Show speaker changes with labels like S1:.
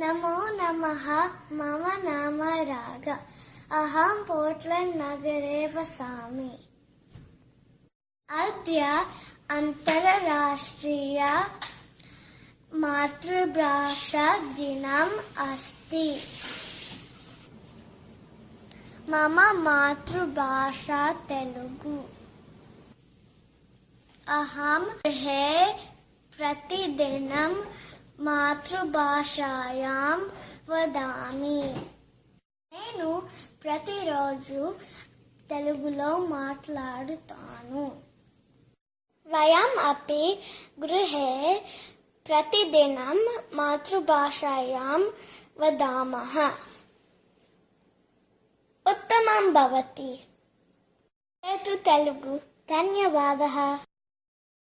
S1: नमो नमः, मम नाम राग। अहं पोर्ट्लैण्ड् नगरे वसामि। अद्य अन्तरराष्ट्रीय मातृभाषा दिनम् अस्ति। मम मातृभाषा तेलुगु। अहं गृहे प्रतिदिनं మాతృభాషాయాం వదామి నేను ప్రతిరోజు తెలుగులో మాట్లాడుతాను వయం అపి గృహే ప్రతిదినం మాతృభాషాయాం వదామः उत्तमं भवति एतु तेलुगु धन्यवादः